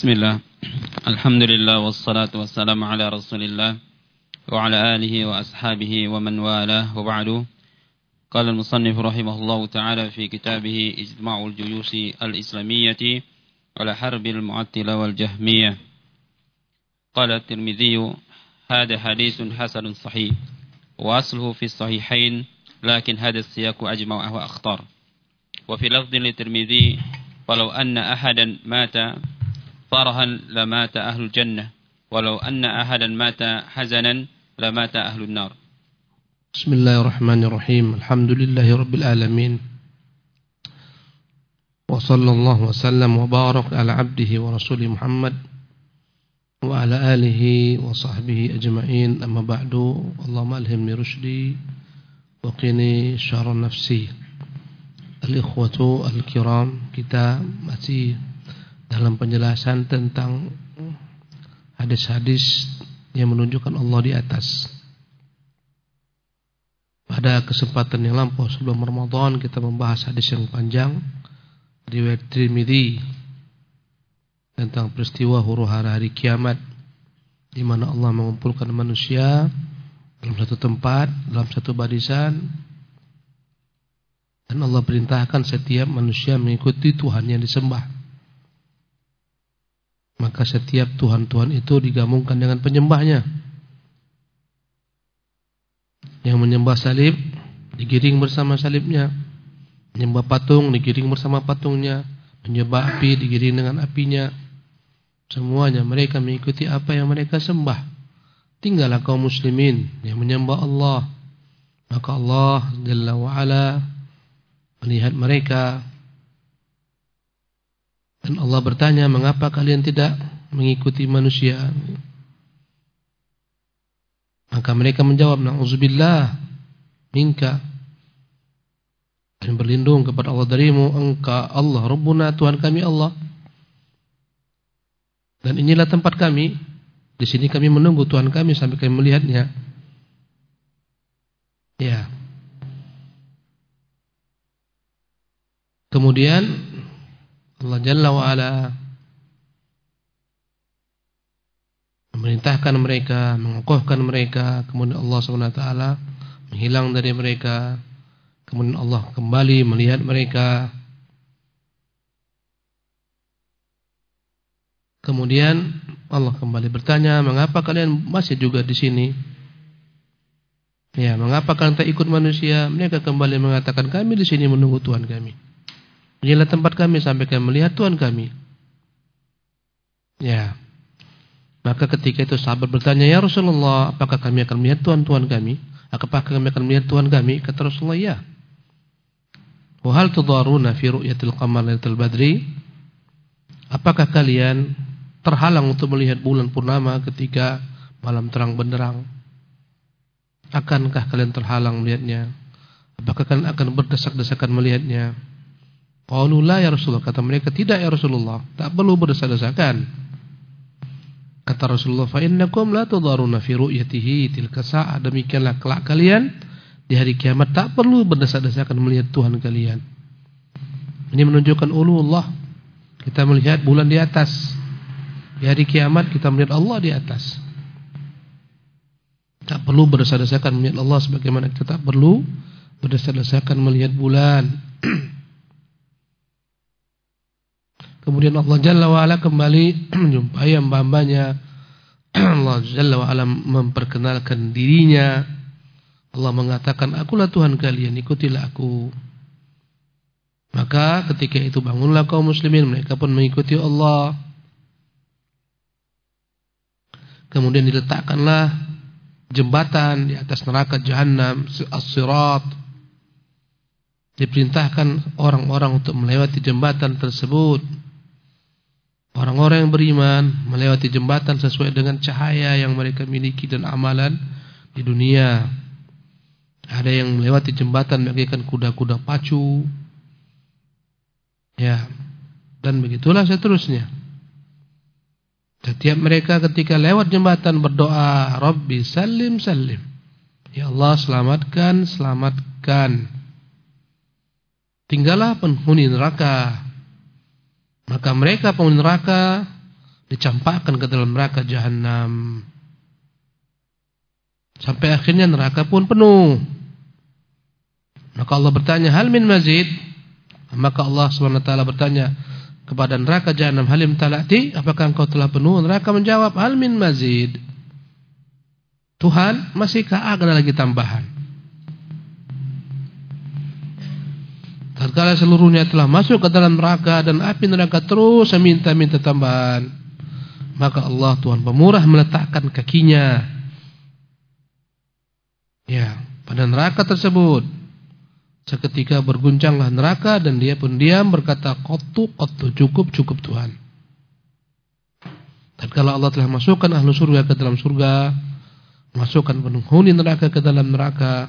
بسم الله. الحمد لله والصلاة والسلام على رسول الله وعلى آله وأصحابه ومن والاه وبعد. قال المصنف رحمه الله تعالى في كتابه اجتماع الجيوش الإسلامية على حرب المعطلة والجهمية. قال الترمذي هذا حديث حسن صحيح وأصله في الصحيحين لكن هذا السياق أجمع وأخطر. وفي لفظ للترمذي ولو أن أحدا مات فرحا لمات أهل الجنة ولو أن أحدا مات حزنا لمات أهل النار. بسم الله الرحمن الرحيم. الحمد لله رب العالمين. وصلى الله وسلم وبارك على عبده ورسوله محمد وعلى آله وصحبه أجمعين. أما بعد اللهم ألهمني رشدي وقني شر نفسي. Al-ikhwatu al-kiram Kita masih dalam penjelasan tentang Hadis-hadis yang menunjukkan Allah di atas Pada kesempatan yang lampau sebelum Ramadan Kita membahas hadis yang panjang Riwayat Trimidi Tentang peristiwa huru hara hari kiamat di mana Allah mengumpulkan manusia dalam satu tempat, dalam satu barisan dan Allah perintahkan setiap manusia mengikuti Tuhan yang disembah. Maka setiap Tuhan-Tuhan itu digabungkan dengan penyembahnya. Yang menyembah salib digiring bersama salibnya. Menyembah patung digiring bersama patungnya. Menyembah api digiring dengan apinya. Semuanya mereka mengikuti apa yang mereka sembah. Tinggallah kaum muslimin yang menyembah Allah. Maka Allah Jalla wa'ala melihat mereka dan Allah bertanya mengapa kalian tidak mengikuti manusia? Maka mereka menjawab na'udzubillah minka. Dan berlindung kepada Allah darimu engkau Allah Rabbuna Tuhan kami Allah. Dan inilah tempat kami. Di sini kami menunggu Tuhan kami sampai kami melihatnya. Ya. Kemudian Allah Jalla wa'ala memerintahkan mereka, mengokohkan mereka, kemudian Allah SWT menghilang dari mereka, kemudian Allah kembali melihat mereka. Kemudian Allah kembali bertanya, mengapa kalian masih juga di sini? Ya, mengapa kalian tak ikut manusia? Mereka kembali mengatakan, kami di sini menunggu Tuhan kami. Inilah tempat kami sampai kami melihat Tuhan kami. Ya. Maka ketika itu sahabat bertanya, "Ya Rasulullah, apakah kami akan melihat Tuhan-Tuhan kami? Apakah kami akan melihat Tuhan kami?" Kata Rasulullah, "Ya." Wa hal tudaruna fi ru'yatil qamar lailatul badri? Apakah kalian terhalang untuk melihat bulan purnama ketika malam terang benderang? Akankah kalian terhalang melihatnya? Apakah kalian akan berdesak-desakan melihatnya? Qalu la ya Rasulullah. Kata mereka tidak ya Rasulullah. Tak perlu berdesak-desakan. Kata Rasulullah fa innakum la tudaruna fi ru'yatihi tilka sa'ah. Demikianlah kelak kalian di hari kiamat tak perlu berdesak-desakan melihat Tuhan kalian. Ini menunjukkan Allah kita melihat bulan di atas. Di hari kiamat kita melihat Allah di atas. Tak perlu berdesak-desakan melihat Allah sebagaimana kita tak perlu berdesak-desakan melihat bulan Kemudian Allah Jalla wa'ala kembali menjumpai hamba-hambanya. Allah Jalla wa'ala memperkenalkan dirinya. Allah mengatakan, akulah Tuhan kalian, ikutilah aku. Maka ketika itu bangunlah kaum muslimin, mereka pun mengikuti Allah. Kemudian diletakkanlah jembatan di atas neraka jahanam, as-sirat. Diperintahkan orang-orang untuk melewati jembatan tersebut. Orang-orang yang beriman melewati jembatan sesuai dengan cahaya yang mereka miliki dan amalan di dunia. Ada yang melewati jembatan bagaikan kuda-kuda pacu. Ya. Dan begitulah seterusnya. Setiap mereka ketika lewat jembatan berdoa, Rabbi salim salim. Ya Allah selamatkan, selamatkan. Tinggallah penghuni neraka maka mereka penghuni neraka dicampakkan ke dalam neraka jahanam. Sampai akhirnya neraka pun penuh. Maka Allah bertanya, "Hal min mazid?" Maka Allah SWT bertanya kepada neraka jahanam, "Halim talati? Apakah engkau telah penuh?" Neraka menjawab, "Hal min mazid?" Tuhan, masihkah ada lagi tambahan? Tatkala seluruhnya telah masuk ke dalam neraka dan api neraka terus meminta-minta tambahan, maka Allah Tuhan pemurah meletakkan kakinya ya pada neraka tersebut. Seketika berguncanglah neraka dan dia pun diam berkata qattu cukup cukup Tuhan. Tatkala Allah telah masukkan ahlu surga ke dalam surga, masukkan penghuni neraka ke dalam neraka,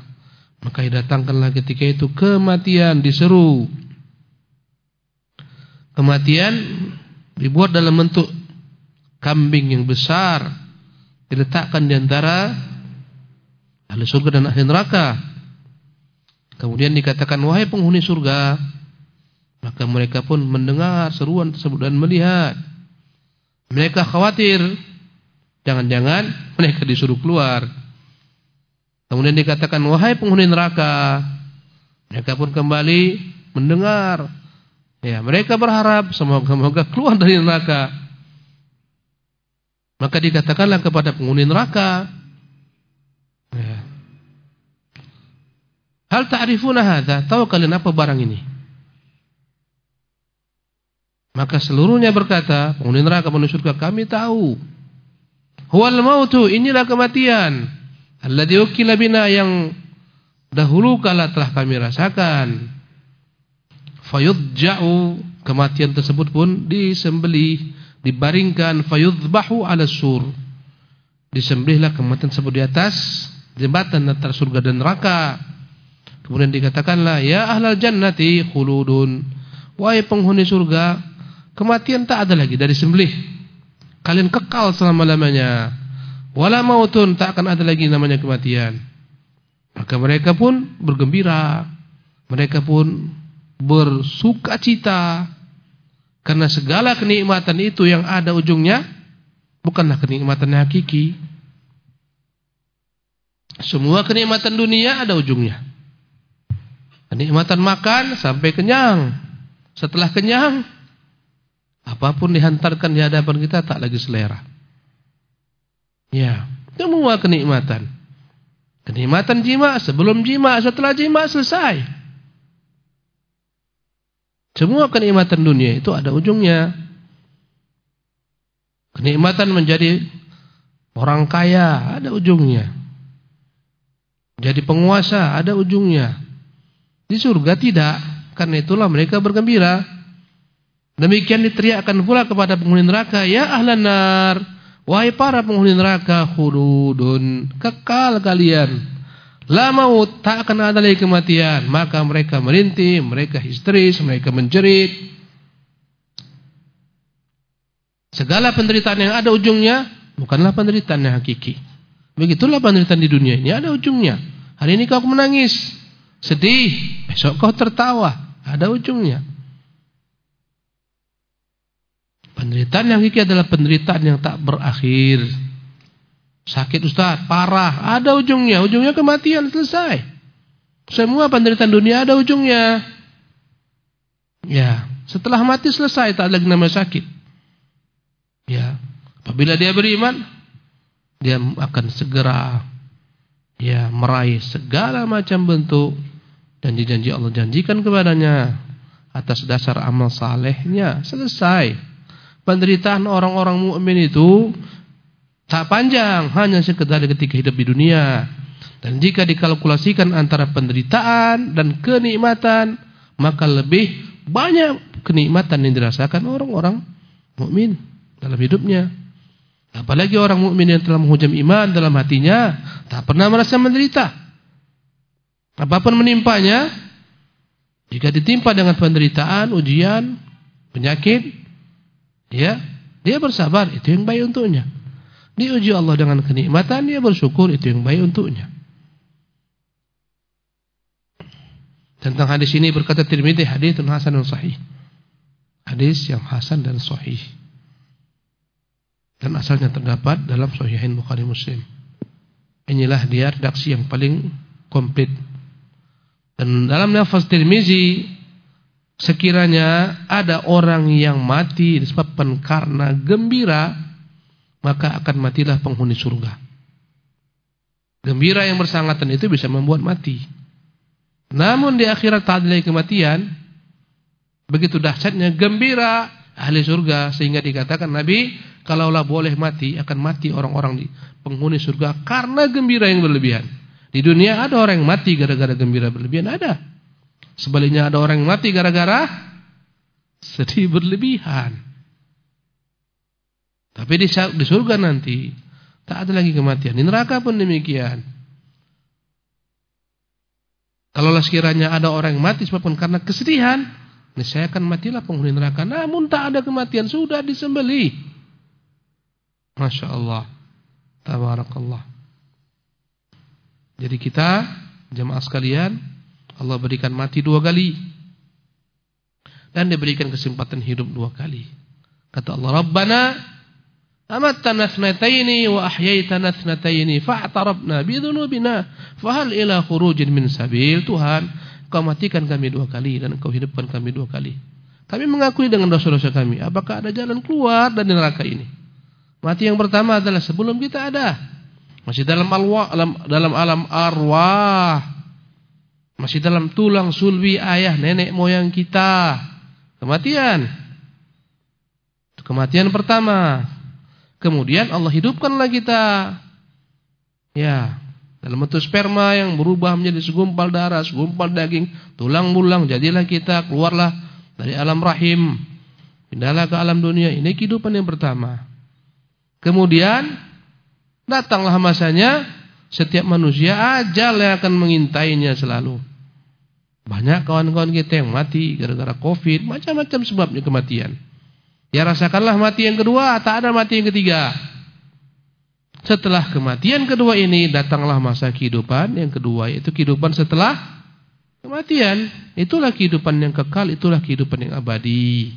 maka didatangkanlah ketika itu kematian diseru. Kematian dibuat dalam bentuk kambing yang besar, diletakkan di antara ahli surga dan ahli neraka. Kemudian dikatakan wahai penghuni surga, maka mereka pun mendengar seruan tersebut dan melihat. Mereka khawatir jangan-jangan mereka disuruh keluar. Kemudian dikatakan wahai penghuni neraka, mereka pun kembali mendengar. Ya, mereka berharap semoga-moga keluar dari neraka. Maka dikatakanlah kepada penghuni neraka, Ya. Hal ta'rifuna hadza? Tahu kalian apa barang ini? Maka seluruhnya berkata, penghuni neraka surga, kami tahu. Huwal mautu, inilah kematian. Alladzi ukila bina yang dahulu kala telah kami rasakan. Fayudja'u, kematian tersebut pun disembelih, dibaringkan fayudbahu ala sur. Disembelihlah kematian tersebut di atas jembatan antara surga dan neraka. Kemudian dikatakanlah, ya ahlal jannati khuludun. Wahai penghuni surga, kematian tak ada lagi dari sembelih. Kalian kekal selama-lamanya. Wala mautun tak akan ada lagi namanya kematian. Maka mereka pun bergembira. Mereka pun bersuka cita. Karena segala kenikmatan itu yang ada ujungnya bukanlah kenikmatan yang hakiki. Semua kenikmatan dunia ada ujungnya. Kenikmatan makan sampai kenyang. Setelah kenyang, apa pun dihantarkan di hadapan kita tak lagi selera. Ya, semua kenikmatan. Kenikmatan jima sebelum jima, setelah jima selesai. Semua kenikmatan dunia itu ada ujungnya. Kenikmatan menjadi orang kaya ada ujungnya. Jadi penguasa ada ujungnya. Di surga tidak. Karena itulah mereka bergembira. Demikian diteriakkan pula kepada penghuni neraka, ya ahlan nar, wahai para penghuni neraka, khuludun, kekal kalian. La maut, tak akan ada lagi kematian. Maka mereka merintih, mereka histeris, mereka menjerit. Segala penderitaan yang ada ujungnya bukanlah penderitaan yang hakiki. Begitulah penderitaan di dunia ini ada ujungnya. Hari ini kau menangis, sedih, besok kau tertawa, ada ujungnya. Penderitaan yang hakiki adalah penderitaan yang tak berakhir. Sakit Ustaz, parah, ada ujungnya, ujungnya kematian, selesai. Semua penderitaan dunia ada ujungnya. Ya, setelah mati selesai, tak ada lagi nama sakit. Ya, apabila dia beriman, dia akan segera ya meraih segala macam bentuk dan dijanji Allah janjikan kepadanya atas dasar amal salehnya selesai penderitaan orang-orang mukmin itu tak panjang hanya sekedar ketika hidup di dunia dan jika dikalkulasikan antara penderitaan dan kenikmatan maka lebih banyak kenikmatan yang dirasakan orang-orang mukmin dalam hidupnya Apalagi orang mukmin yang telah menghujam iman dalam hatinya, tak pernah merasa menderita. Apa pun menimpanya, jika ditimpa dengan penderitaan, ujian, penyakit, ya, dia bersabar, itu yang baik untuknya. Diuji Allah dengan kenikmatan, dia bersyukur, itu yang baik untuknya. Tentang hadis ini berkata Tirmidzi hadis hasan dan sahih. Hadis yang hasan dan sahih. dan asalnya terdapat dalam Sahihain Bukhari Muslim. Inilah dia redaksi yang paling komplit. Dan dalam nafas Tirmizi sekiranya ada orang yang mati disebabkan karena gembira, maka akan matilah penghuni surga. Gembira yang bersangatan itu bisa membuat mati. Namun di akhirat tak ada kematian, begitu dahsyatnya gembira ahli surga sehingga dikatakan Nabi kalaulah boleh mati akan mati orang-orang di penghuni surga karena gembira yang berlebihan. Di dunia ada orang yang mati gara-gara gembira berlebihan ada. Sebaliknya ada orang yang mati gara-gara sedih berlebihan. Tapi di, surga nanti tak ada lagi kematian. Di neraka pun demikian. Kalau sekiranya ada orang yang mati sebabkan karena kesedihan, saya akan matilah penghuni neraka. Namun tak ada kematian, sudah disembeli. Masya Allah. Tabarakallah. Jadi kita, jemaah sekalian, Allah berikan mati dua kali dan diberikan kesempatan hidup dua kali. Kata Allah, "Rabbana amattana tsnataini wa ahyaitana tsnataini fa'tarabna bi dzunubina fahal ila khurujin min sabil." Tuhan, Kau matikan kami dua kali dan Kau hidupkan kami dua kali. Kami mengakui dengan dosa-dosa kami, apakah ada jalan keluar dari neraka ini? Mati yang pertama adalah sebelum kita ada masih dalam alwa, dalam dalam alam arwah masih dalam tulang sulbi ayah nenek moyang kita. Kematian. Kematian pertama. Kemudian Allah hidupkanlah kita. Ya, dalam bentuk sperma yang berubah menjadi segumpal darah, segumpal daging, tulang bulang, jadilah kita, keluarlah dari alam rahim. Pindahlah ke alam dunia. Ini kehidupan yang pertama. Kemudian datanglah masanya setiap manusia ajal yang akan mengintainya selalu. Banyak kawan-kawan kita yang mati gara-gara Covid, macam-macam sebabnya kematian. Ya rasakanlah mati yang kedua, tak ada mati yang ketiga. Setelah kematian kedua ini datanglah masa kehidupan yang kedua yaitu kehidupan setelah kematian. Itulah kehidupan yang kekal, itulah kehidupan yang abadi.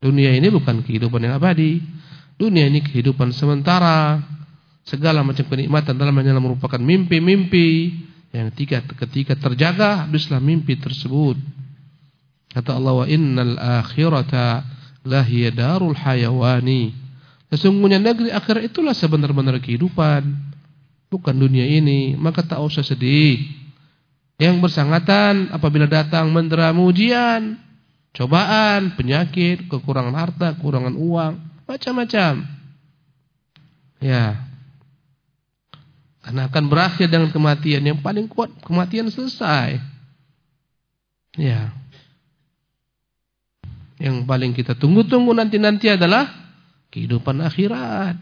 Dunia ini bukan kehidupan yang abadi. Dunia ini kehidupan sementara. Segala macam kenikmatan dalamnya merupakan mimpi-mimpi yang ketika ketika terjaga habislah mimpi tersebut. Kata Allah wa innal akhirata lahiya darul hayawani. Sesungguhnya negeri akhirat itulah sebenar-benar kehidupan. Bukan dunia ini. Maka tak usah sedih. Yang bersangatan apabila datang mendera ujian. Cobaan, penyakit, kekurangan harta, kekurangan uang. Macam-macam. Ya. Karena akan berakhir dengan kematian. Yang paling kuat kematian selesai. Ya. Yang paling kita tunggu-tunggu nanti-nanti adalah kehidupan akhirat.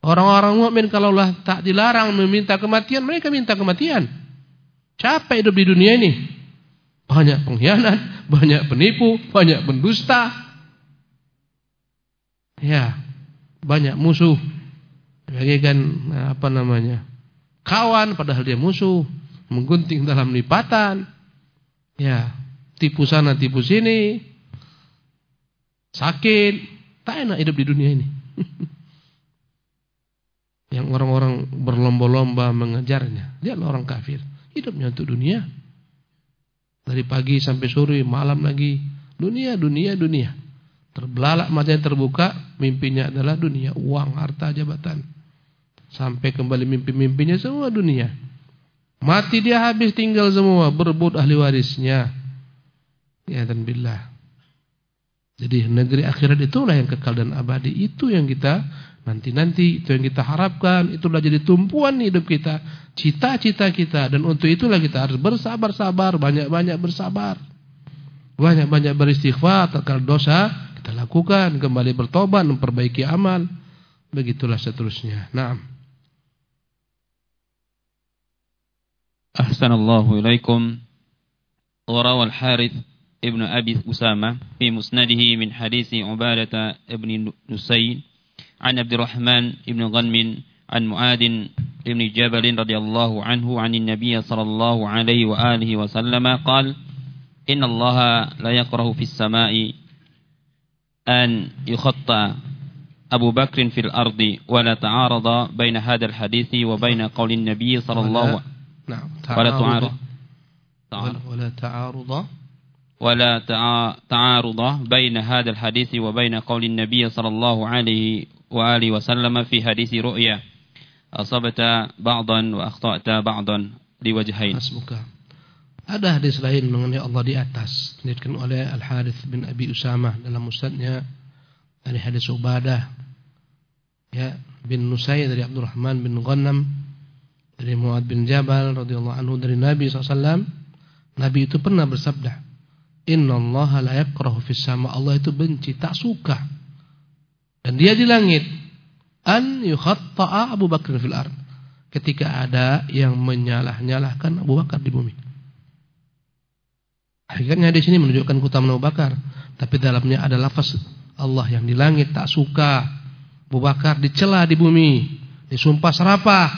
Orang-orang mukmin kalaulah tak dilarang meminta kematian, mereka minta kematian. Capek hidup di dunia ini. Banyak pengkhianat, banyak penipu, banyak pendusta. Ya, banyak musuh. Bagaikan apa namanya? Kawan padahal dia musuh, menggunting dalam lipatan. Ya, tipu sana tipu sini, sakit, tak enak hidup di dunia ini. Yang orang-orang berlomba-lomba mengejarnya, dia orang kafir. Hidupnya untuk dunia. Dari pagi sampai sore, malam lagi. Dunia, dunia, dunia. Terbelalak matanya terbuka, mimpinya adalah dunia. Uang, harta, jabatan. Sampai kembali mimpi-mimpinya semua dunia. Mati dia habis tinggal semua, berebut ahli warisnya. Ya dan billah. Jadi negeri akhirat itulah yang kekal dan abadi. Itu yang kita nanti-nanti, itu yang kita harapkan. Itulah jadi tumpuan hidup kita. Cita-cita kita. Dan untuk itulah kita harus bersabar-sabar. Banyak-banyak bersabar. Banyak-banyak beristighfar. Terkal dosa, kita lakukan. Kembali bertobat, memperbaiki amal. Begitulah seterusnya. Naam. Ahsanallahu ilaikum. Warawal harith ابن أبي أسامة في مسنده من حديث عبادة ابن نسين عن عبد الرحمن بن غنم عن معاذ بن جبل رضي الله عنه عن النبي صلى الله عليه وآله وسلم قال إن الله لا يكره في السماء أن يخطى أبو بكر في الأرض ولا تعارض بين هذا الحديث وبين قول النبي صلى الله عليه وسلم نعم ولا تعارض ولا تعارض ولا تعارض بين هذا الحديث وبين قول النبي صلى الله عليه وآله وسلم في حديث رؤيا أصبت بعضا وأخطأت بعضا لوجهين حسبك Ada hadis lain mengenai Allah di atas Dirikan oleh Al-Harith bin Abi Usamah Dalam musnadnya Dari hadis Ubadah ya, Bin Nusay dari Abdurrahman bin Ghanam Dari Muad bin Jabal radhiyallahu anhu Dari Nabi SAW Nabi itu pernah bersabda Inna Allah la yakrahu sama. Allah itu benci, tak suka. Dan dia di langit An yukhatta'a Abu Bakar fil ard. Ketika ada yang menyalah-nyalahkan Abu Bakar di bumi. Hakikatnya di sini menunjukkan keutamaan Abu Bakar, tapi dalamnya ada lafaz Allah yang di langit tak suka. Abu Bakar dicela di bumi, disumpah serapah.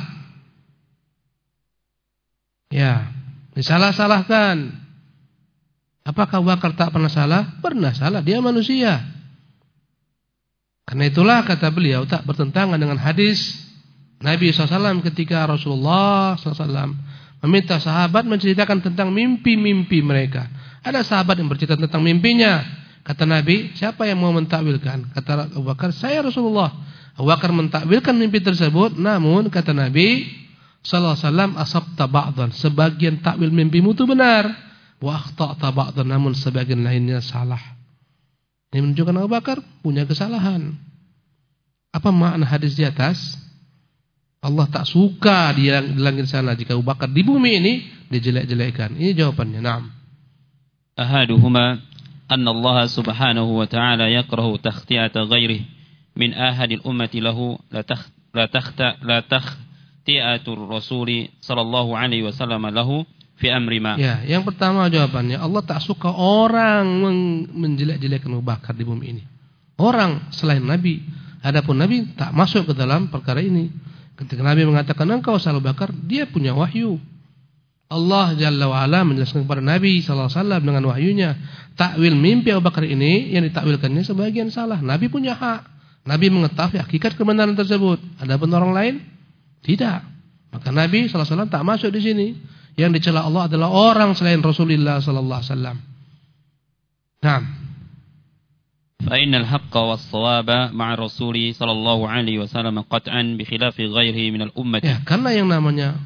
Ya, disalah-salahkan. Apakah Abu Bakar tak pernah salah? Pernah salah, dia manusia. Karena itulah kata beliau tak bertentangan dengan hadis Nabi SAW ketika Rasulullah SAW meminta sahabat menceritakan tentang mimpi-mimpi mereka. Ada sahabat yang bercerita tentang mimpinya. Kata Nabi, siapa yang mau mentakwilkan? Kata Abu Bakar, saya Rasulullah. Abu Bakar mentakwilkan mimpi tersebut, namun kata Nabi sallallahu alaihi wasallam asabta ba'dhan, sebagian takwil mimpimu itu benar, wa akhta'ta ba'dhan namun sebagian lainnya salah. Ini menunjukkan Abu Bakar punya kesalahan. Apa makna hadis di atas? Allah tak suka di langit sana jika Abu Bakar di bumi ini dijelek-jelekkan. Ini jawabannya. Naam. Ahaduhuma an Allah Subhanahu wa ta'ala yakrahu takhti'ata ghairi min ahadil ummati lahu la takht la takhta la rasuli sallallahu alaihi wasallam lahu fi amri ma. Ya, yang pertama jawabannya Allah tak suka orang menjelek-jelekkan Abu Bakar di bumi ini. Orang selain Nabi, adapun Nabi tak masuk ke dalam perkara ini. Ketika Nabi mengatakan engkau Abu Bakar, dia punya wahyu. Allah Jalla wa'ala menjelaskan kepada Nabi SAW dengan wahyunya. Takwil mimpi Abu Bakar ini yang ditakwilkannya sebagian salah. Nabi punya hak. Nabi mengetahui hakikat kebenaran tersebut. Ada pun orang lain tidak. Maka Nabi SAW tak masuk di sini. Yang dicela Allah adalah orang selain Rasulullah sallallahu alaihi wasallam. Naam. Fa innal haqqa was sawaba ma'a rasuli sallallahu alaihi wasallam qat'an bi khilafi ghairihi min al ummah. Ya, karena yang namanya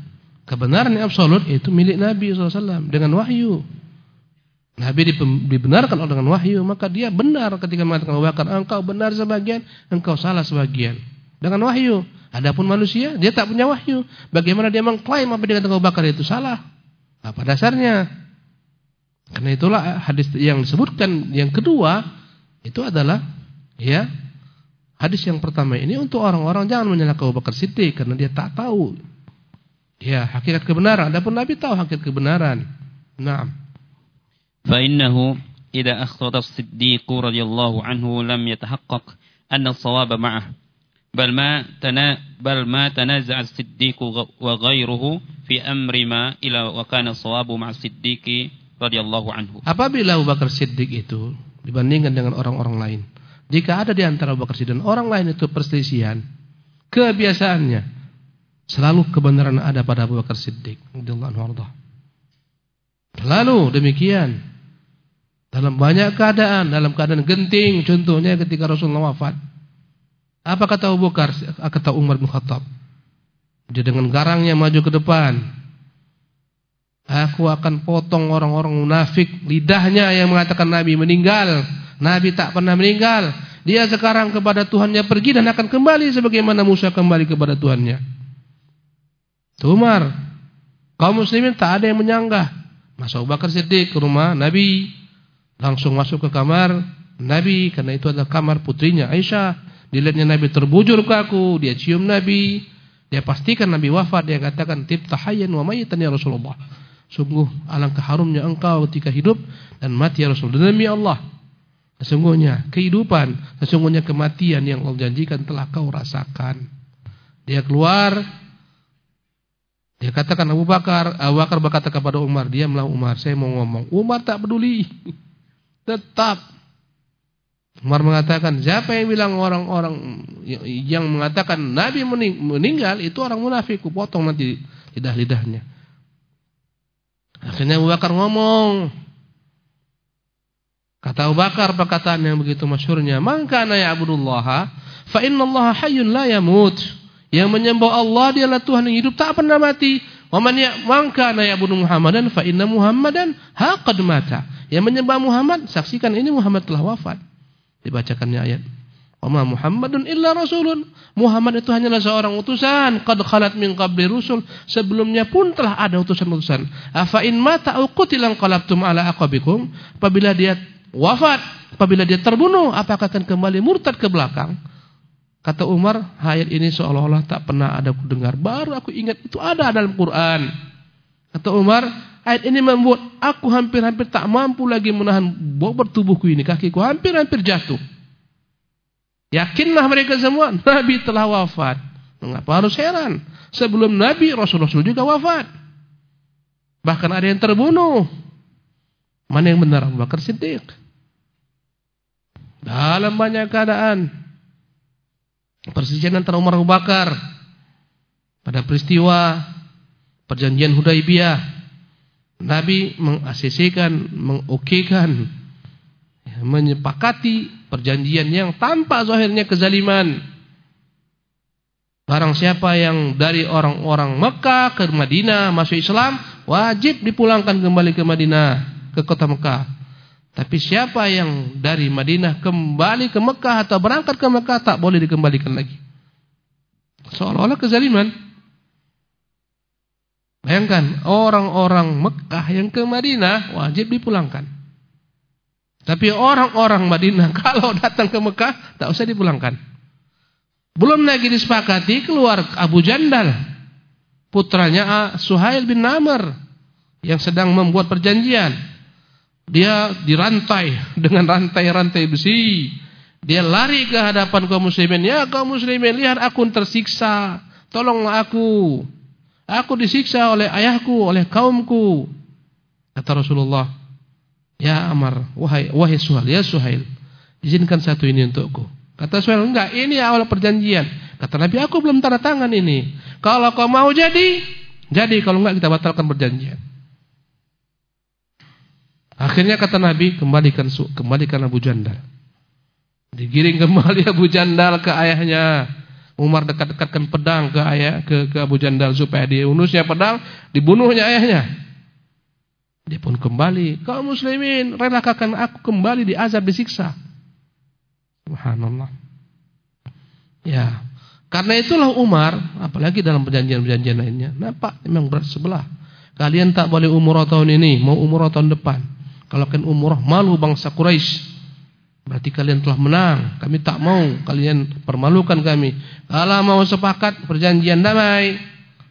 kebenaran yang absolut itu milik Nabi sallallahu alaihi wasallam dengan wahyu. Nabi dibenarkan oleh dengan wahyu, maka dia benar ketika mengatakan Abu engkau benar sebagian, engkau salah sebagian. Dengan wahyu. Adapun manusia, dia tak punya wahyu. Bagaimana dia mengklaim apa dia kata Abu Bakar itu salah? Nah, apa dasarnya? Karena itulah hadis yang disebutkan yang kedua itu adalah ya hadis yang pertama ini untuk orang-orang jangan menyalahkan Abu Bakar Siddiq karena dia tak tahu ya hakikat kebenaran. Adapun Nabi tahu hakikat kebenaran. Naam. Fa innahu idza akhrata as-siddiq radhiyallahu anhu lam yatahaqqaq anna as-sawaba ma'ah بل ما تنا بل ما تنازع الصديق وغيره في أمر ما إلى وكان الصواب مع الصديق رضي الله عنه. Apabila Abu Bakar Siddiq itu dibandingkan dengan orang-orang lain, jika ada di antara Abu Bakar Siddiq dan orang lain itu perselisihan, kebiasaannya Selalu kebenaran ada pada Abu Bakar Siddiq Lalu demikian dalam banyak keadaan, dalam keadaan genting, contohnya ketika Rasulullah wafat. apa kata Abu Bakar? Kata Umar bin Khattab. Dia dengan garangnya maju ke depan. Aku akan potong orang-orang munafik lidahnya yang mengatakan Nabi meninggal. Nabi tak pernah meninggal. Dia sekarang kepada Tuhannya pergi dan akan kembali sebagaimana Musa kembali kepada Tuhannya. Umar. Kaum muslimin tak ada yang menyanggah. Masa Abu Bakar Siddiq ke rumah Nabi. Langsung masuk ke kamar Nabi. Karena itu adalah kamar putrinya Aisyah. Dilihatnya Nabi terbujur ke aku. Dia cium Nabi. Dia pastikan Nabi wafat. Dia katakan, Tibtahayan wa mayitan ya Rasulullah. Sungguh alangkah harumnya engkau ketika hidup dan mati ya Rasulullah. Demi Allah. Sesungguhnya kehidupan, sesungguhnya kematian yang Allah janjikan telah kau rasakan. Dia keluar dia katakan Abu Bakar, Abu Bakar berkata kepada Umar, diamlah Umar, saya mau ngomong. Umar tak peduli. Tetap. Umar mengatakan, siapa yang bilang orang-orang yang mengatakan Nabi meninggal itu orang munafik, potong nanti lidah-lidahnya. Akhirnya Abu Bakar ngomong. Kata Abu Bakar perkataan yang begitu masyhurnya, "Man kana ya'budullaha fa innallaha hayyun la yamut." Yang menyembah Allah dialah Tuhan yang hidup tak pernah mati. Wa man kana ya'budu Muhammadan fa inna Muhammadan haqad mata. Yang menyembah Muhammad, saksikan ini Muhammad telah wafat. Dibacakannya ayat. Wa Muhammadun illa rasulun. Muhammad itu hanyalah seorang utusan. Qad khalat min qabli rusul. Sebelumnya pun telah ada utusan-utusan. Afa in mata au qutilan qalabtum ala aqabikum. Apabila dia wafat, apabila dia terbunuh, apakah akan kembali murtad ke belakang? Kata Umar, ayat ini seolah-olah tak pernah ada aku dengar. Baru aku ingat itu ada dalam Quran. Kata Umar, ayat ini membuat aku hampir-hampir tak mampu lagi menahan bobot tubuhku ini. Kakiku hampir-hampir jatuh. Yakinlah mereka semua Nabi telah wafat. Mengapa harus heran? Sebelum Nabi Rasul-Rasul juga wafat. Bahkan ada yang terbunuh. Mana yang benar Abu Bakar Siddiq? Dalam banyak keadaan. Perselisihan antara Umar Abu Bakar. Pada peristiwa perjanjian Hudaibiyah. Nabi mengasisikan, mengokekan, menyepakati perjanjian yang tanpa zahirnya kezaliman. Barang siapa yang dari orang-orang Mekah ke Madinah masuk Islam, wajib dipulangkan kembali ke Madinah, ke kota Mekah. Tapi siapa yang dari Madinah kembali ke Mekah atau berangkat ke Mekah tak boleh dikembalikan lagi. Seolah-olah kezaliman. Bayangkan orang-orang Mekah yang ke Madinah wajib dipulangkan. Tapi orang-orang Madinah kalau datang ke Mekah tak usah dipulangkan. Belum lagi disepakati keluar Abu Jandal, putranya Suhail bin Namr yang sedang membuat perjanjian. Dia dirantai dengan rantai-rantai besi. Dia lari ke hadapan kaum muslimin. Ya kaum muslimin, lihat aku tersiksa. Tolonglah aku. Aku disiksa oleh ayahku, oleh kaumku. Kata Rasulullah, Ya Amar, wahai wahai Suhail, ya Suhail, izinkan satu ini untukku. Kata Suhail, enggak, ini awal perjanjian. Kata Nabi, aku belum tanda tangan ini. Kalau kau mau jadi, jadi. Kalau enggak kita batalkan perjanjian. Akhirnya kata Nabi, kembalikan kembalikan Abu Jandal. Digiring kembali Abu Jandal ke ayahnya. Umar dekat-dekatkan pedang ke ayah ke, ke Abu Jandal supaya diunusnya pedang, dibunuhnya ayahnya. Dia pun kembali. Kau muslimin, relakan aku kembali diazab, disiksa. Subhanallah. Ya. Karena itulah Umar, apalagi dalam perjanjian-perjanjian lainnya, nampak memang berat sebelah. Kalian tak boleh umurah tahun ini, mau umurah tahun depan. Kalau kalian umurah, malu bangsa Quraisy. Berarti kalian telah menang. Kami tak mau kalian permalukan kami. Kalau mau sepakat perjanjian damai,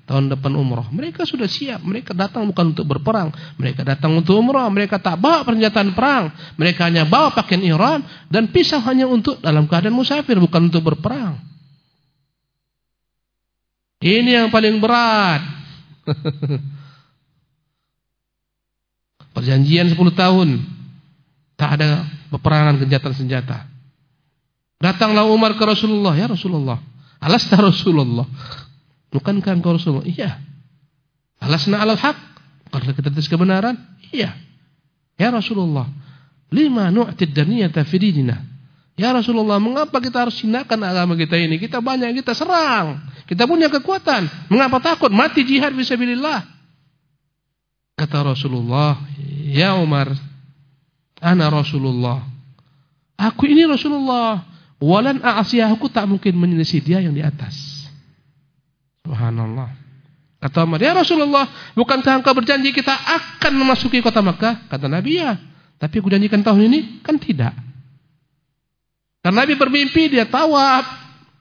tahun depan umrah. Mereka sudah siap. Mereka datang bukan untuk berperang. Mereka datang untuk umrah. Mereka tak bawa pernyataan perang. Mereka hanya bawa pakaian ihram dan pisau hanya untuk dalam keadaan musafir bukan untuk berperang. Ini yang paling berat. Perjanjian 10 tahun. Tak ada peperangan genjatan senjata. Datanglah Umar ke Rasulullah, ya Rasulullah. Alasna Rasulullah. Bukankah engkau Rasulullah? Iya. Alasna alal haq. Karena kita atas kebenaran? Iya. Ya Rasulullah. Lima nu'tid daniyata fidinina. Ya Rasulullah, mengapa kita harus hinakan agama kita ini? Kita banyak, kita serang. Kita punya kekuatan. Mengapa takut? Mati jihad fisabilillah. Kata Rasulullah, Ya Umar, Ana Rasulullah. Aku ini Rasulullah. Walan a'asiyahku tak mungkin menyelisih dia yang di atas. Subhanallah. Kata Umar, ya Rasulullah, bukankah engkau berjanji kita akan memasuki kota Makkah? Kata Nabi, ya. Tapi aku janjikan tahun ini? Kan tidak. Karena Nabi bermimpi, dia tawaf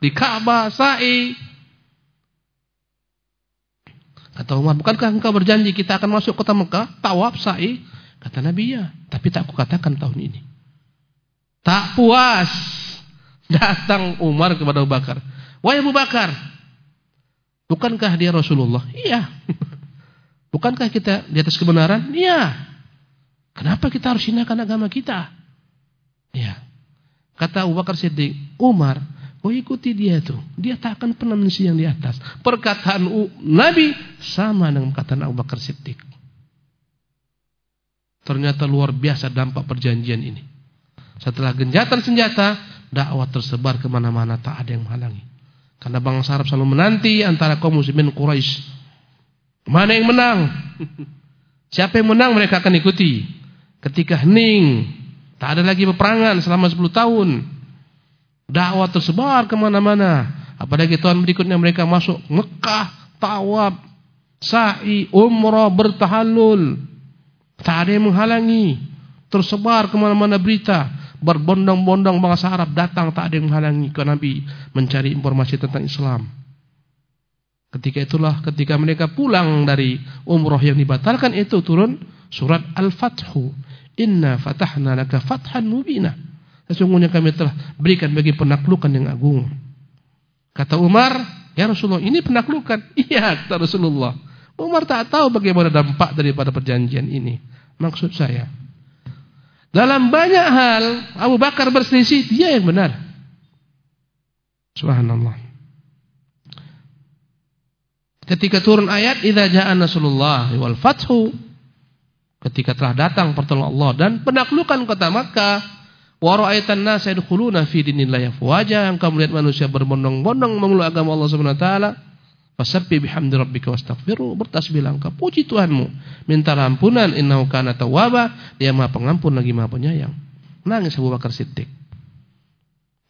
di Ka'bah, sa'i. Kata Umar, bukankah engkau berjanji kita akan masuk kota Mekah? Tawaf, sa'i. Kata Nabi, ya. Tapi tak aku katakan tahun ini. Tak puas. Datang Umar kepada Abu Bakar. Wahai Abu Bakar, Bukankah dia Rasulullah? Iya. Bukankah kita di atas kebenaran? Iya. Kenapa kita harus hinakan agama kita? Iya. Kata Abu Bakar Siddiq, Umar, Oh ikuti dia itu. Dia tak akan pernah menisi yang di atas. Perkataan Nabi sama dengan perkataan Abu Bakar Siddiq. Ternyata luar biasa dampak perjanjian ini. Setelah genjatan senjata, dakwah tersebar ke mana-mana tak ada yang menghalangi. Karena bangsa Arab selalu menanti antara kaum muslimin Quraisy. Mana yang menang? Siapa yang menang mereka akan ikuti. Ketika hening, tak ada lagi peperangan selama 10 tahun. Dakwah tersebar ke mana-mana. Apalagi tahun berikutnya mereka masuk Mekah, tawab, sa'i, umrah, bertahallul. Tak ada yang menghalangi. Tersebar ke mana-mana berita berbondong-bondong bangsa Arab datang tak ada yang menghalangi ke Nabi mencari informasi tentang Islam. Ketika itulah ketika mereka pulang dari umroh yang dibatalkan itu turun surat Al-Fathu. Inna fatahna laka fathan mubina. Sesungguhnya kami telah berikan bagi penaklukan yang agung. Kata Umar, ya Rasulullah ini penaklukan. Iya kata Rasulullah. Umar tak tahu bagaimana dampak daripada perjanjian ini. Maksud saya, dalam banyak hal Abu Bakar berselisih, dia yang benar. Subhanallah. Ketika turun ayat idza jaa nasrullah wal fathu ketika telah datang pertolongan Allah dan penaklukan kota Makkah wa ra'aitan nasa yadkhuluna fi dinillahi afwaja engkau melihat manusia berbondong-bondong memeluk agama Allah Subhanahu wa taala Fasabbi bihamdi rabbika wastaghfiru. Bertasbihlah engkau puji Tuhanmu. Minta ampunan innahu kana tawwaba. Dia Maha Pengampun lagi Maha Penyayang. Nangis Abu Bakar Siddiq.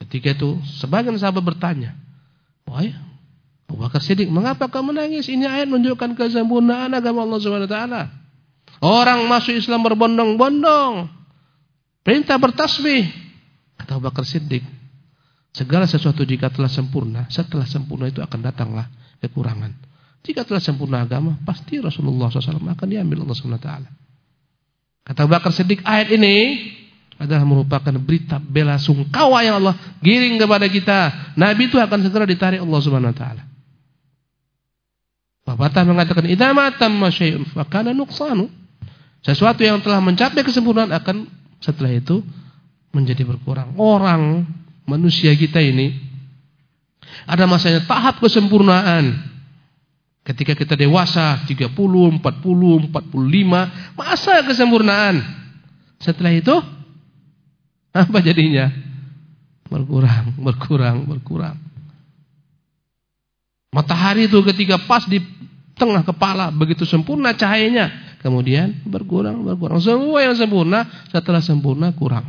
Ketika itu sebagian sahabat bertanya, "Wah, ya, Abu Bakar Siddiq, mengapa kau menangis? Ini ayat menunjukkan kesempurnaan agama Allah Subhanahu wa taala. Orang masuk Islam berbondong-bondong. Perintah bertasbih." Kata Abu Bakar Siddiq, Segala sesuatu jika telah sempurna, setelah sempurna itu akan datanglah kekurangan. Jika telah sempurna agama, pasti Rasulullah SAW akan diambil Allah SWT. Kata Bakar Siddiq, ayat ini adalah merupakan berita bela sungkawa yang Allah giring kepada kita. Nabi itu akan segera ditarik Allah Subhanahu wa taala. Mengatakan idza ma tamma syai'un fakana nuqsanu. Sesuatu yang telah mencapai kesempurnaan akan setelah itu menjadi berkurang. Orang manusia kita ini ada masanya tahap kesempurnaan. Ketika kita dewasa 30, 40, 45, masa kesempurnaan. Setelah itu apa jadinya? Berkurang, berkurang, berkurang. Matahari itu ketika pas di tengah kepala begitu sempurna cahayanya, kemudian berkurang, berkurang. Semua yang sempurna setelah sempurna kurang.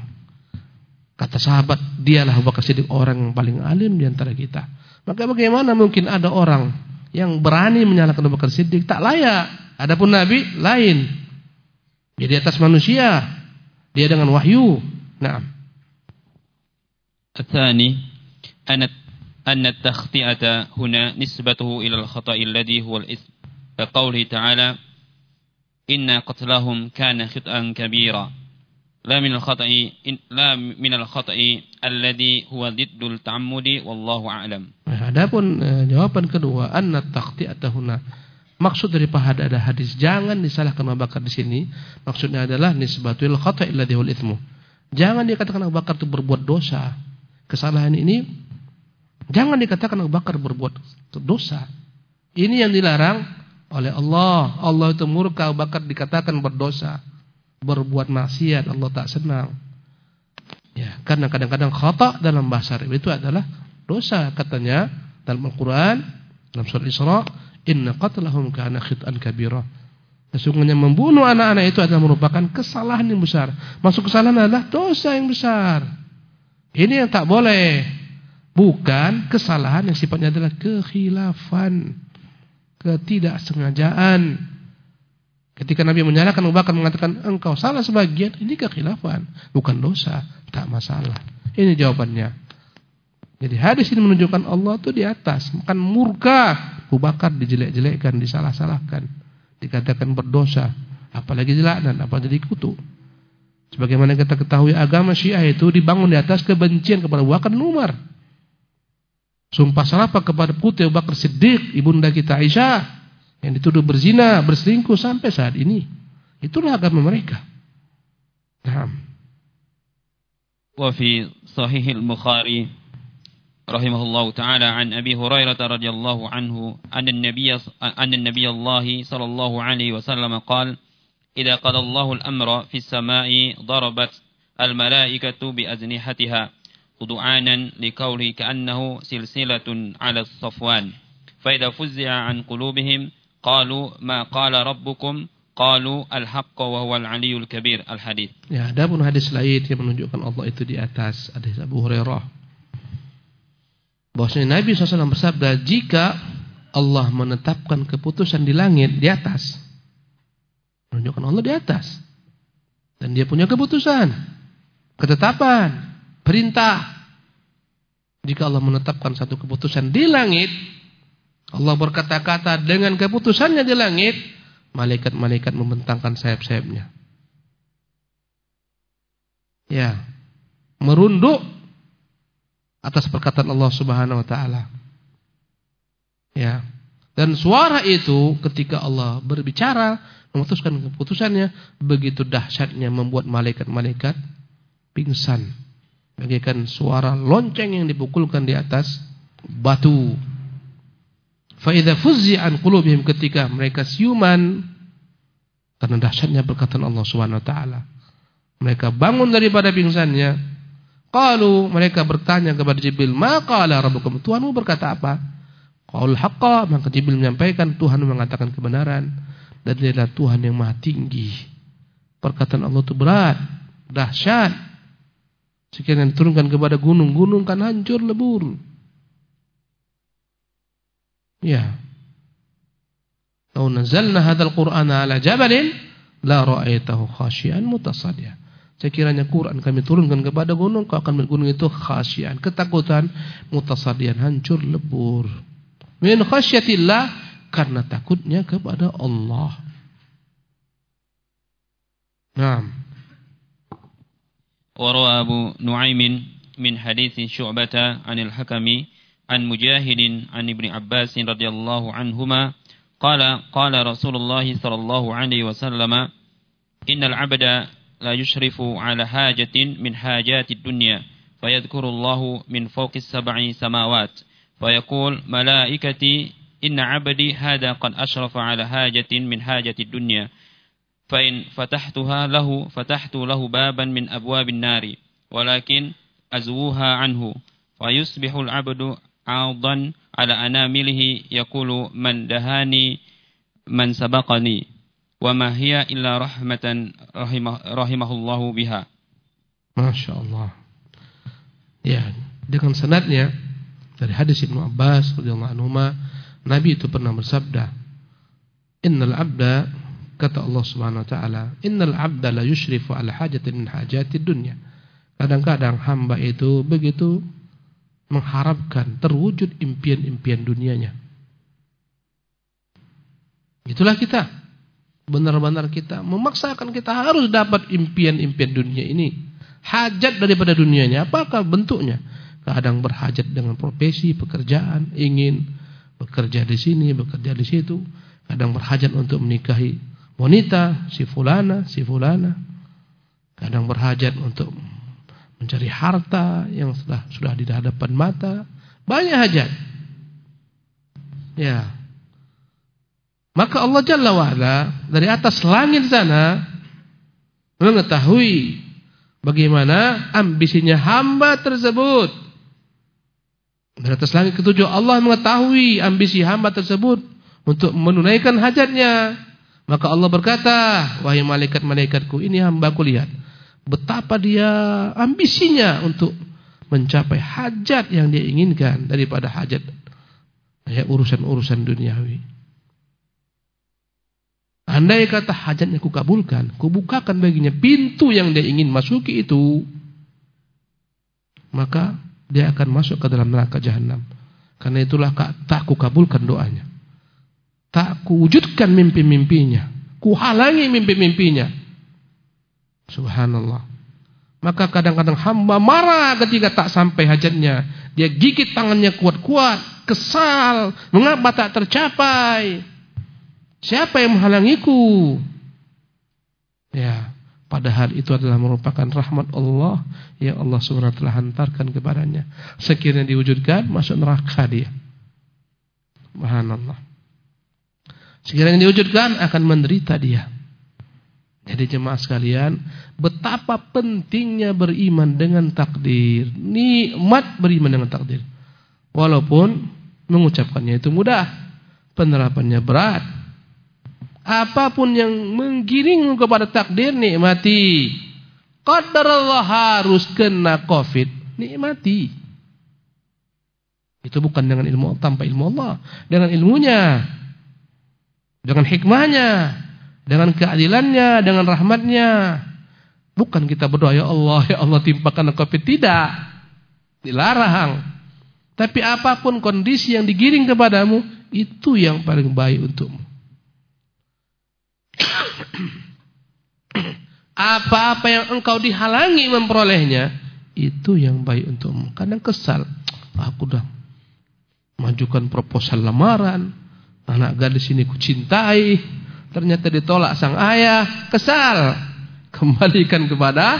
Kata sahabat, dialah Abu Bakar Siddiq orang yang paling alim di antara kita. Maka bagaimana mungkin ada orang yang berani menyalahkan Abu Bakar Siddiq tak layak. Adapun Nabi lain. Dia di atas manusia. Dia dengan wahyu. Naam. الثاني أن أن التخطئة هنا نسبته إلى الخطأ الذي هو الإثم كقوله تعالى إن قتلهم كان خطأ كبيرا la min al-khata'i la min al-khata'i alladhi huwa diddul ta'ammudi wallahu a'lam. Eh, adapun eh, jawaban kedua anna taqti'ata huna maksud dari ada hadis jangan disalahkan Abu Bakar di sini maksudnya adalah nisbatul khata' alladhi huwa ithmu. Jangan dikatakan Abu Bakar itu berbuat dosa. Kesalahan ini jangan dikatakan Abu Bakar berbuat dosa. Ini yang dilarang oleh Allah. Allah itu murka Abu Bakar dikatakan berdosa berbuat maksiat Allah tak senang. Ya, karena kadang-kadang khata dalam bahasa Arab itu adalah dosa katanya dalam Al-Qur'an dalam surah Isra, "Inna qatlahum kana khit'an kabira." Sesungguhnya membunuh anak-anak itu adalah merupakan kesalahan yang besar. Masuk kesalahan adalah dosa yang besar. Ini yang tak boleh. Bukan kesalahan yang sifatnya adalah kekhilafan. Ketidaksengajaan. Ketika Nabi menyalahkan Abu Bakar mengatakan engkau salah sebagian, ini kekhilafan, bukan dosa, tak masalah. Ini jawabannya. Jadi hadis ini menunjukkan Allah itu di atas, bukan murka. Abu Bakar dijelek-jelekkan, disalah-salahkan, dikatakan berdosa, apalagi dilaknat, apalagi dikutuk. Sebagaimana kita ketahui agama Syiah itu dibangun di atas kebencian kepada Abu Bakar dan Umar. Sumpah serapah kepada putri Abu Bakar Siddiq, ibunda kita Aisyah yang dituduh berzina, berselingkuh sampai saat ini. Itulah agama mereka. Nah. وفي صحيح البخاري رحمه الله تعالى عن أبي هريرة رضي الله عنه أن النبي أن النبي الله صلى الله عليه وسلم قال إذا قضى الله الأمر في السماء ضربت الملائكة بأجنحتها خضعانا لقوله كأنه سلسلة على الصفوان فإذا فزع عن قلوبهم qalu ma qala rabbukum qalu al-haqqa wa huwal aliyul kabir al-hadith. Ya, ada pun hadis lain yang menunjukkan Allah itu di atas hadis Abu Hurairah. Bahwasanya Nabi SAW bersabda, jika Allah menetapkan keputusan di langit di atas, menunjukkan Allah di atas. Dan dia punya keputusan, ketetapan, perintah. Jika Allah menetapkan satu keputusan di langit, Allah berkata-kata dengan keputusannya di langit, malaikat-malaikat membentangkan sayap-sayapnya. Ya, merunduk atas perkataan Allah Subhanahu wa taala. Ya. Dan suara itu ketika Allah berbicara memutuskan keputusannya begitu dahsyatnya membuat malaikat-malaikat pingsan. Bagaikan suara lonceng yang dipukulkan di atas batu. Faida fuzzi an qulubihim ketika mereka siuman karena dahsyatnya perkataan Allah Subhanahu wa taala. Mereka bangun daripada pingsannya. Qalu mereka bertanya kepada Jibril, "Ma qala rabbukum?" Tuhanmu berkata apa? Qaul haqqa, maka Jibril menyampaikan Tuhan mengatakan kebenaran dan dia adalah Tuhan yang maha tinggi. Perkataan Allah itu berat, dahsyat. Sekiranya diturunkan kepada gunung-gunung kan hancur lebur. Ya. Lau nazalna hadzal Qur'ana ala jabalin la ra'aitahu khashian mutasaddian. Sekiranya Quran kami turunkan kepada gunung, kau akan gunung itu khasyian, ketakutan, mutasadian, hancur, lebur. Min khasyatillah karena takutnya kepada Allah. Naam. Warawa Abu Nuaimin min hadits Syu'bah 'anil Hakami عن مجاهد عن ابن عباس رضي الله عنهما قال قال رسول الله صلى الله عليه وسلم إن العبد لا يشرف على حاجة من حاجات الدنيا فيذكر الله من فوق السبع سماوات فيقول ملائكتي إن عبدي هذا قد أشرف على حاجة من حاجة الدنيا فإن فتحتها له فتحت له بابا من أبواب النار ولكن أزووها عنه فيصبح العبد عاضا على أنامله يقول من دهاني من سبقني وما هي إلا رحمة رحمه, رحمه الله بها Masya Allah Ya dengan sanadnya dari hadis Ibnu Abbas radhiyallahu anhu Nabi itu pernah bersabda Innal abda kata Allah Subhanahu wa taala innal abda la yushrifu ala hajatin min hajati dunya kadang-kadang hamba itu begitu mengharapkan terwujud impian-impian dunianya itulah kita benar-benar kita memaksakan kita harus dapat impian-impian dunia ini. Hajat daripada dunianya, apakah bentuknya? Kadang berhajat dengan profesi, pekerjaan, ingin bekerja di sini, bekerja di situ. Kadang berhajat untuk menikahi wanita, si fulana, si fulana. Kadang berhajat untuk mencari harta yang sudah sudah di hadapan mata. Banyak hajat. Ya, maka Allah Jalla wa'ala dari atas langit sana mengetahui bagaimana ambisinya hamba tersebut. Dari atas langit ketujuh Allah mengetahui ambisi hamba tersebut untuk menunaikan hajatnya. Maka Allah berkata, wahai malaikat-malaikatku, ini hambaku lihat. Betapa dia ambisinya untuk mencapai hajat yang dia inginkan daripada hajat ya urusan-urusan duniawi. Andai kata hajatnya kukabulkan, kubukakan baginya pintu yang dia ingin masuki itu, maka dia akan masuk ke dalam neraka jahanam. Karena itulah tak kukabulkan doanya. Tak kuwujudkan mimpi-mimpinya. Kuhalangi mimpi-mimpinya. Subhanallah. Maka kadang-kadang hamba marah ketika tak sampai hajatnya. Dia gigit tangannya kuat-kuat, kesal, mengapa tak tercapai? Siapa yang menghalangiku? Ya. Padahal itu adalah merupakan rahmat Allah yang Allah SWT telah hantarkan kepadanya. Sekiranya diwujudkan, masuk neraka dia. Subhanallah. Sekiranya diwujudkan, akan menderita dia. Jadi jemaah sekalian, betapa pentingnya beriman dengan takdir. Nikmat beriman dengan takdir. Walaupun mengucapkannya itu mudah, penerapannya berat. Apa pun yang menggiring kepada takdir nikmati. Qadar Allah harus kena Covid, nikmati. Itu bukan dengan ilmu tanpa ilmu Allah, dengan ilmunya. Dengan hikmahnya, dengan keadilannya, dengan rahmatnya. Bukan kita berdoa ya Allah, ya Allah timpakan Covid tidak. Dilarang. Tapi apa pun kondisi yang digiring kepadamu, itu yang paling baik untukmu. Apa-apa yang engkau dihalangi memperolehnya, itu yang baik untukmu. Kadang kesal, aku dah majukan proposal lamaran, anak gadis ini kucintai, ternyata ditolak sang ayah, kesal. Kembalikan kepada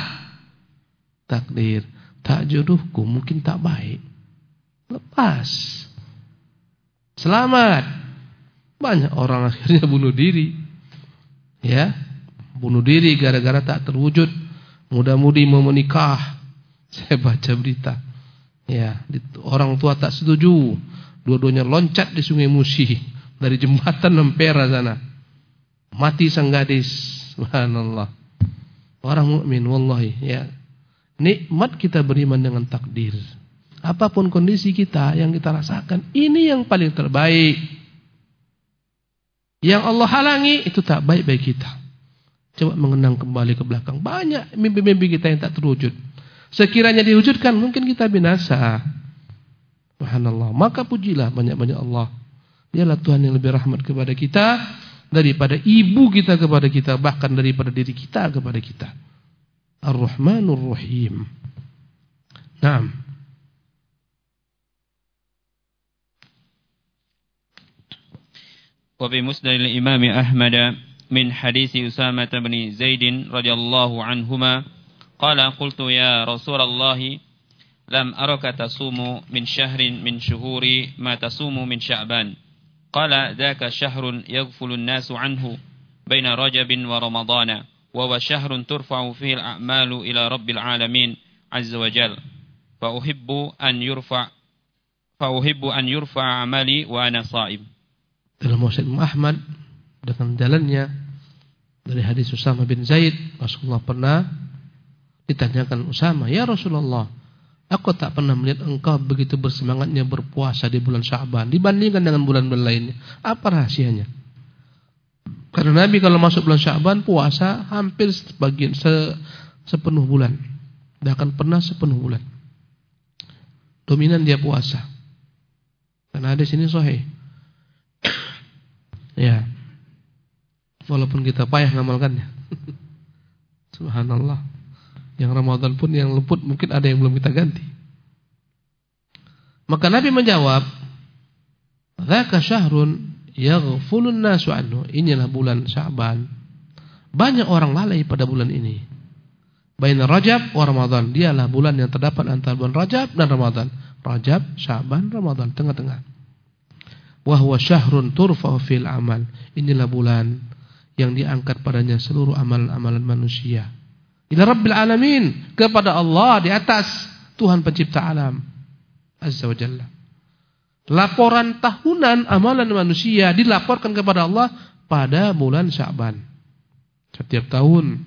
takdir. Tak jodohku mungkin tak baik. Lepas. Selamat. Banyak orang akhirnya bunuh diri. Ya, bunuh diri gara-gara tak terwujud muda-mudi mau menikah. Saya baca berita. Ya, orang tua tak setuju. Dua-duanya loncat di Sungai Musi dari jembatan Lempera sana. Mati sang gadis. Subhanallah. Orang mukmin wallahi ya. Nikmat kita beriman dengan takdir. Apa pun kondisi kita yang kita rasakan, ini yang paling terbaik. Yang Allah halangi itu tak baik bagi kita. Coba mengenang kembali ke belakang. Banyak mimpi-mimpi kita yang tak terwujud. Sekiranya diwujudkan mungkin kita binasa. Subhanallah. Maka pujilah banyak-banyak Allah. Dialah Tuhan yang lebih rahmat kepada kita daripada ibu kita kepada kita bahkan daripada diri kita kepada kita. Ar-Rahmanur Rahim. Naam. وبمسند الإمام أحمد من حديث أسامة بن زيد رضي الله عنهما قال قلت يا رسول الله لم أرك تصوم من شهر من شهور ما تصوم من شعبان قال ذاك شهر يغفل الناس عنه بين رجب ورمضان وهو شهر ترفع فيه الأعمال إلى رب العالمين عز وجل. فأحب أن يرفع فأحب أن يرفع عملي وأنا صائم. Dalam Musnad Ahmad dengan jalannya dari hadis Usama bin Zaid Rasulullah pernah ditanyakan Usama ya Rasulullah aku tak pernah melihat engkau begitu bersemangatnya berpuasa di bulan Sya'ban dibandingkan dengan bulan-bulan lainnya apa rahasianya karena Nabi kalau masuk bulan Sya'ban puasa hampir sebagian se, sepenuh bulan tidak akan pernah sepenuh bulan dominan dia puasa karena ada sini sahih Ya. Walaupun kita payah ngamalkannya. Subhanallah. Yang Ramadan pun yang luput mungkin ada yang belum kita ganti. Maka Nabi menjawab, "Dzaka syahrun yaghfulun nasu anhu." Inilah bulan Sya'ban. Banyak orang lalai pada bulan ini. Baina Rajab wa Ramadan. Dialah bulan yang terdapat antara bulan Rajab dan Ramadan. Rajab, Sya'ban, Ramadan, tengah-tengah wahwa syahrun turfa'u fil amal. Inilah bulan yang diangkat padanya seluruh amalan-amalan manusia. Ila Rabbil Alamin, kepada Allah di atas Tuhan pencipta alam. Azza wa Jalla. Laporan tahunan amalan manusia dilaporkan kepada Allah pada bulan Sya'ban. Setiap tahun.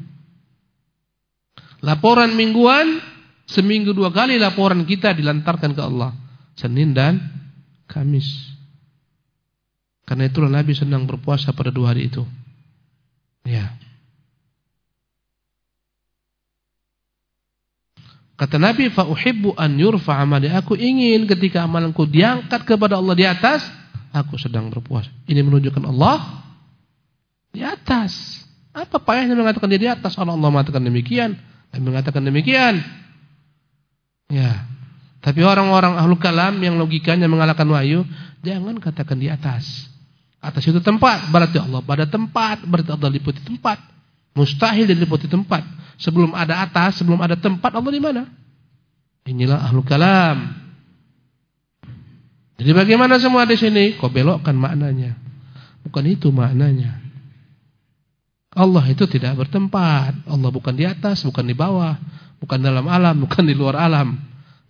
Laporan mingguan, seminggu dua kali laporan kita dilantarkan ke Allah. Senin dan Kamis. Karena itulah Nabi senang berpuasa pada dua hari itu. Ya. Kata Nabi, "Fa uhibbu an yurfa amali." Aku ingin ketika amalanku diangkat kepada Allah di atas, aku sedang berpuasa. Ini menunjukkan Allah di atas. Apa payahnya mengatakan dia di atas? Allah Allah mengatakan demikian, dan mengatakan demikian. Ya. Tapi orang-orang ahlul kalam yang logikanya mengalahkan wahyu, jangan katakan di atas. Atas itu tempat, berarti Allah pada tempat, berarti Allah liputi tempat. Mustahil diliputi tempat. Sebelum ada atas, sebelum ada tempat, Allah di mana? Inilah ahlu kalam. Jadi bagaimana semua di sini? Kau belokkan maknanya. Bukan itu maknanya. Allah itu tidak bertempat. Allah bukan di atas, bukan di bawah, bukan dalam alam, bukan di luar alam.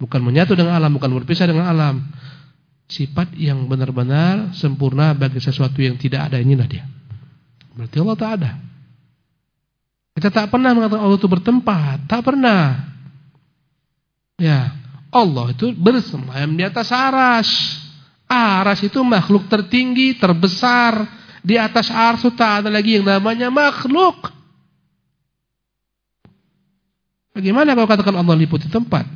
Bukan menyatu dengan alam, bukan berpisah dengan alam. Sifat yang benar-benar sempurna bagi sesuatu yang tidak ada inilah dia. Berarti Allah tak ada. Kita tak pernah mengatakan Allah itu bertempat, tak pernah. Ya, Allah itu bersemayam di atas aras. Aras itu makhluk tertinggi, terbesar. Di atas aras itu tak ada lagi yang namanya makhluk. Bagaimana kalau katakan Allah liputi tempat?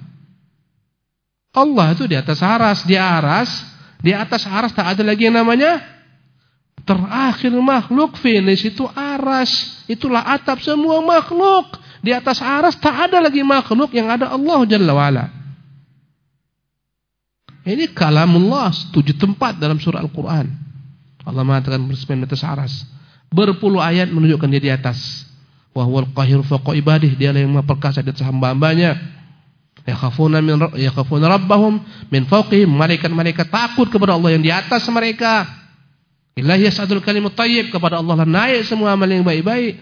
Allah itu di atas aras, di aras, di atas aras tak ada lagi yang namanya Terakhir makhluk finish itu aras. Itulah atap semua makhluk. Di atas aras tak ada lagi makhluk yang ada Allah Jalla wa'ala. Ini kalamullah tujuh tempat dalam surah Al-Quran. Allah mengatakan bersemayam di atas aras. Berpuluh ayat menunjukkan dia di atas. Wahwal qahir faqa ibadih. Dia yang maha perkasa di atas hamba-hambanya. Yakhafuna min yakhafuna rabbahum min fawqihim. Malaikat-malaikat takut kepada Allah yang di atas mereka. Ilahi yas'adul kalimut tayyib kepada Allah lah naik semua amal yang baik-baik.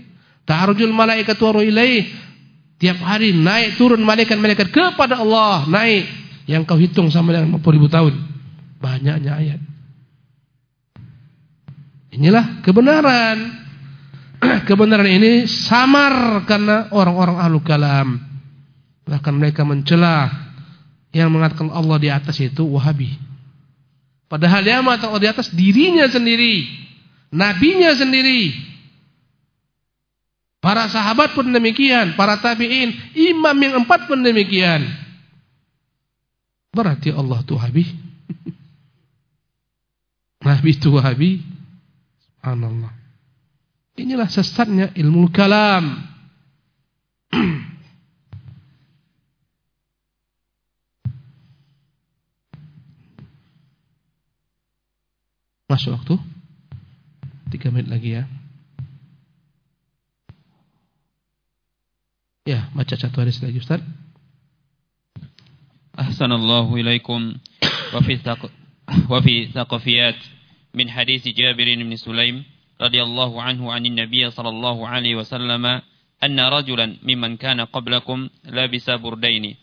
Ta'arujul malaikat wa ilaih. Tiap hari naik turun malaikat-malaikat kepada Allah, naik. Yang kau hitung sama dengan 40 ribu tahun. Banyaknya ayat. Inilah kebenaran. kebenaran ini samar karena orang-orang ahlu kalam. Bahkan mereka mencela yang mengatakan Allah di atas itu Wahabi. Padahal dia Allah di atas dirinya sendiri. Nabinya sendiri. Para sahabat pun demikian. Para tabi'in. Imam yang empat pun demikian. Berarti Allah itu habis. Nabi itu habis. Subhanallah. Inilah sesatnya ilmu kalam. Masuk waktu? Tiga menit lagi ya. Ya, baca satu hadis lagi Ustaz. Ahsanallahu ilaikum wa fi wa fi thaqafiyat min hadis Jabir bin Sulaim radhiyallahu anhu anin Nabiy sallallahu alaihi wasallam anna rajulan mimman kana qablakum labisa burdaini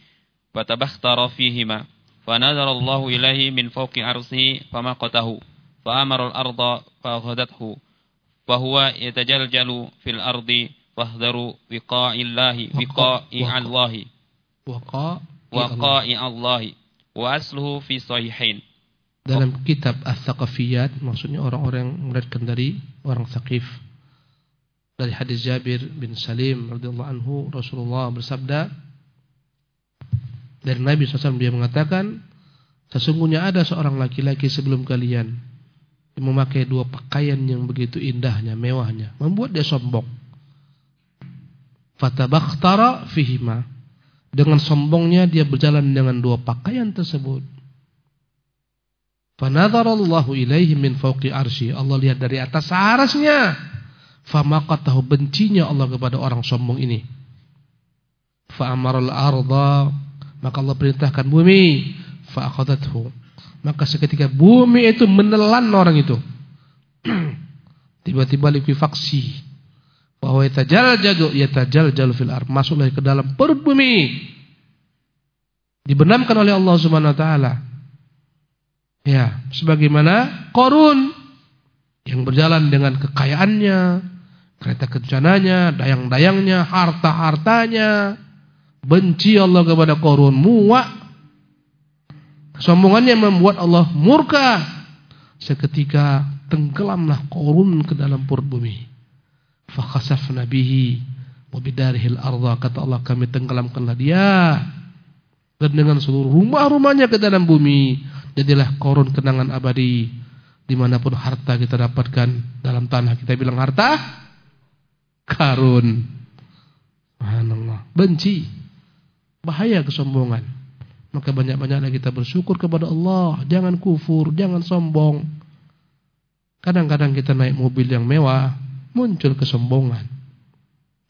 fatabakhtara fihima فنظر الله إليه من فوق عرشه فمقته فأمر الأرض فأخذته فهو يتجلجل في الأرض فاحذروا وقاء الله وقاء الله وقاء وقاء الله وأصله في صحيحين dalam kitab As-Saqafiyat maksudnya orang-orang yang meriwayatkan dari orang Saqif dari hadis Jabir bin Salim radhiyallahu anhu Rasulullah bersabda dari Nabi SAW dia mengatakan sesungguhnya ada seorang laki-laki sebelum kalian memakai dua pakaian yang begitu indahnya, mewahnya, membuat dia sombong. Fatabakhtara fihima. Dengan sombongnya dia berjalan dengan dua pakaian tersebut. Fanadharallahu ilaihi min fawqi arsy. Allah lihat dari atas arasnya. Famaqatahu bencinya Allah kepada orang sombong ini. Fa'amaral arda maka Allah perintahkan bumi fa'akhadathu maka seketika bumi itu menelan orang itu. Tiba-tiba likuifaksi. Bahwa yatajal yatajal fil ar. Masuklah ke dalam perut bumi. Dibenamkan oleh Allah Subhanahu wa taala. Ya, sebagaimana Korun yang berjalan dengan kekayaannya, kereta kencananya, dayang-dayangnya, harta-hartanya. Benci Allah kepada Korun, muak Kesombongannya membuat Allah murka. Seketika tenggelamlah korun ke dalam perut bumi. Fakhasafna bihi wa bidarihil arda. Kata Allah kami tenggelamkanlah dia. Dan dengan seluruh rumah-rumahnya ke dalam bumi jadilah korun kenangan abadi. Di mana pun harta kita dapatkan dalam tanah kita bilang harta karun. Subhanallah. Benci. Bahaya kesombongan maka banyak-banyaklah kita bersyukur kepada Allah. Jangan kufur, jangan sombong. Kadang-kadang kita naik mobil yang mewah, muncul kesombongan.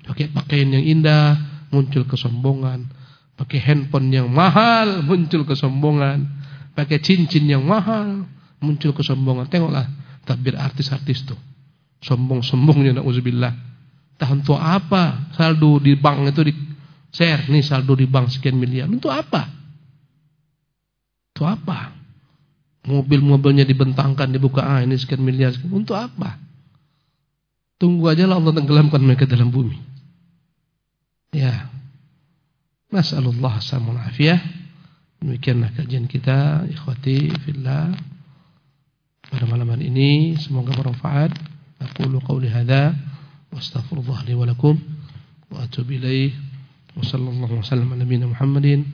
Pakai pakaian yang indah, muncul kesombongan. Pakai handphone yang mahal, muncul kesombongan. Pakai cincin yang mahal, muncul kesombongan. Tengoklah tabir artis-artis tuh. Sombong-sombongnya na'udzubillah. Tahan untuk apa? Saldo di bank itu di share. Nih saldo di bank sekian miliar. Untuk apa? Untuk apa? Mobil-mobilnya dibentangkan, dibuka, ah ini sekian miliar. Sekian. Untuk apa? Tunggu aja lah Allah tenggelamkan mereka dalam bumi. Ya. Masalullah sallamun afiyah. Demikianlah kajian kita ikhwati fillah pada malam hari ini semoga bermanfaat. Aku qawli hadza wa astaghfirullah li wa wa atubu ilaih. Wa sallallahu alaihi wasallam ala Muhammadin